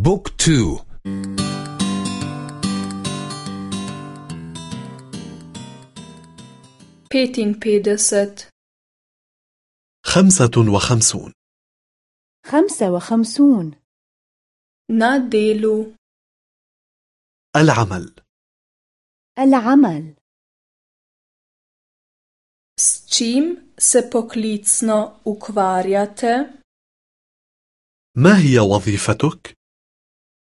بوك تو. بيتين بيدست خمسة وخمسون. خمسة وخمسون. ناديلو. العمل. العمل. S čim se poklicno ukvarjate? ما هي وظيفتك؟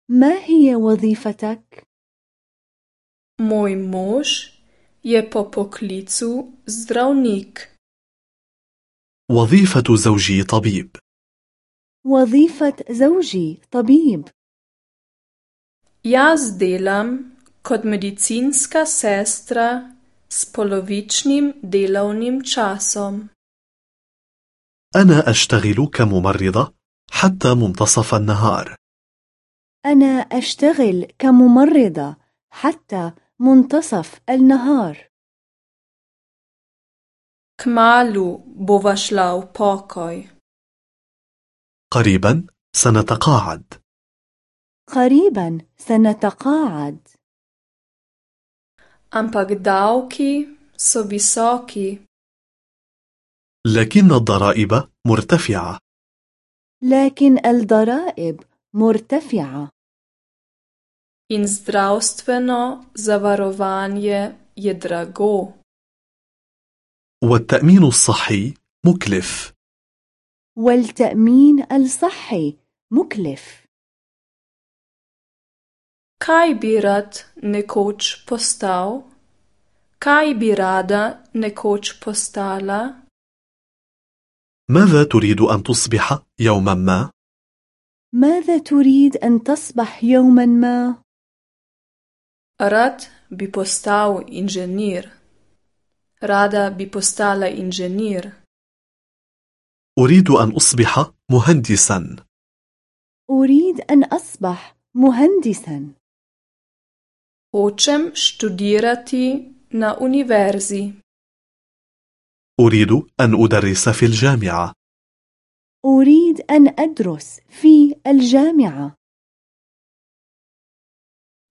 ما هي وظيفتك؟ موي موش je po poklicu zdrawnik. وظيفة زوجي طبيب. وظيفة زوجي طبيب. ياز zdelam kod medicinska sestra s polovičnim delovnim časom. أنا أشتغل كممرضة حتى منتصف النهار. أنا أشتغل كممرضة حتى منتصف النهار Kmalu bova šla v pokoj. قريبا سنتقاعد قريبا سنتقاعد Ampak davki so visoki. لكن الضرائب مرتفعة لكن الضرائب مرتفعة In zdravstveno zavarovanje je drago. والتأمين الصحي مكلف والتأمين الصحي مكلف Kaj bi rad nekoč postal? Kaj bi rada nekoč postala? ماذا تريد أن تصبح يوما ما؟ ماذا تريد أن تصبح يوما ما؟ Rad bi postal inženir. Rada bi postala inženir. أريد أن أصبح مهندسا أريد أن أصبح مهندسا Hočem študirati na univerzi. أريد أن أدرس في الجامعة أريد أن أدرس في الجامعة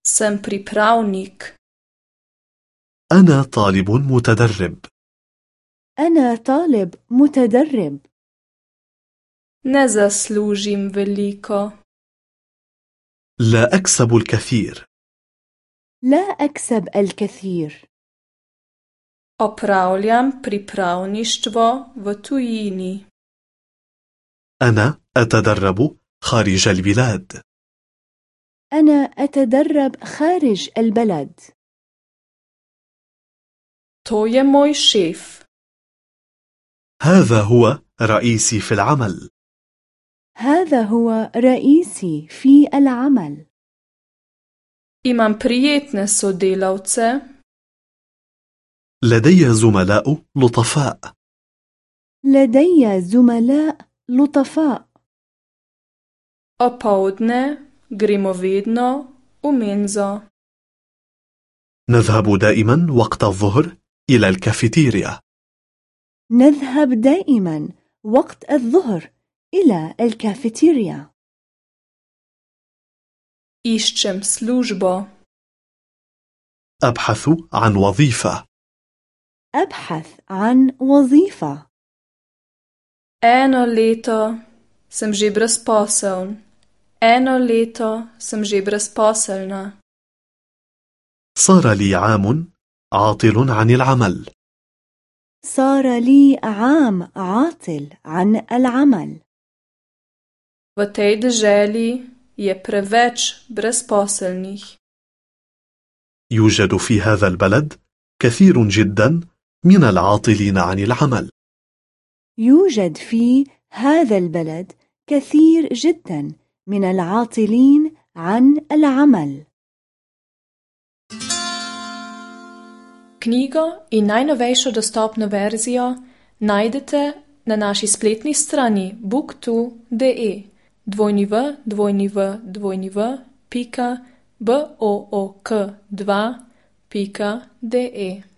Sem pripravnik. أنا طالب متدرب أنا طالب متدرب Ne zaslužim veliko. لا أكسب الكثير لا أكسب الكثير Opravljam pripravništvo v tujini. أنا أتدرب خارج البلاد. أنا أتدرب خارج البلد To je moj šef. هذا هو رئيسي في العمل. هذا هو رئيسي في العمل. Imam prijetne sodelavce. لدي زملاء لطفاء. لدي زملاء لطفاء Opoldne gremo vedno v menzo. نذهب دائما وقت الظهر إلى الكافيتيريا. نذهب دائما وقت الظهر إلى الكافيتيريا. Iščem službo. أبحث عن وظيفة. أبحث عن وظيفة. Eno leto sem že brezposeln. Eno leto sem že brezposelna. صار لي عام عاطل عن العمل صار لي عام عاطل عن العمل V tej deželi je preveč brezposelnih. يوجد في هذا البلد كثير جدا من العاطلين عن العمل يوجد في هذا البلد كثير جدا من العاطلين عن العمل Knjigo in najnovejšo dostopno verzijo najdete na naši spletni strani book2.de www.book2.de